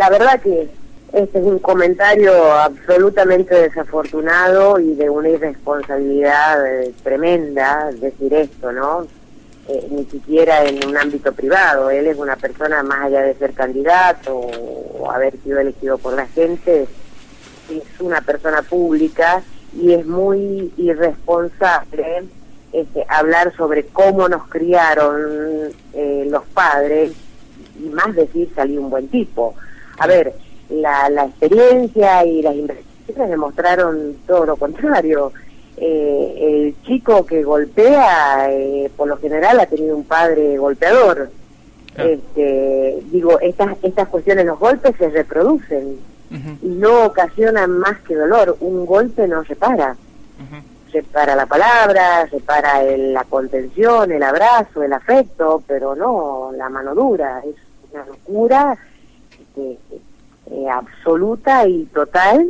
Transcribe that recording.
la verdad que este es un comentario absolutamente desafortunado y de una irresponsabilidad eh, tremenda decir esto, ¿no? Eh, ni siquiera en un ámbito privado. Él es una persona, más allá de ser candidato o haber sido elegido por la gente, es una persona pública y es muy irresponsable este, hablar sobre cómo nos criaron eh, los padres y más decir salió un buen tipo. A ver, la, la experiencia y las investigaciones demostraron todo lo contrario. Eh, el chico que golpea, eh, por lo general, ha tenido un padre golpeador. Este, digo, estas, estas cuestiones, los golpes se reproducen y no ocasionan más que dolor. Un golpe no repara. Separa la palabra, separa el, la contención, el abrazo, el afecto, pero no la mano dura. Es una locura este, eh, absoluta y total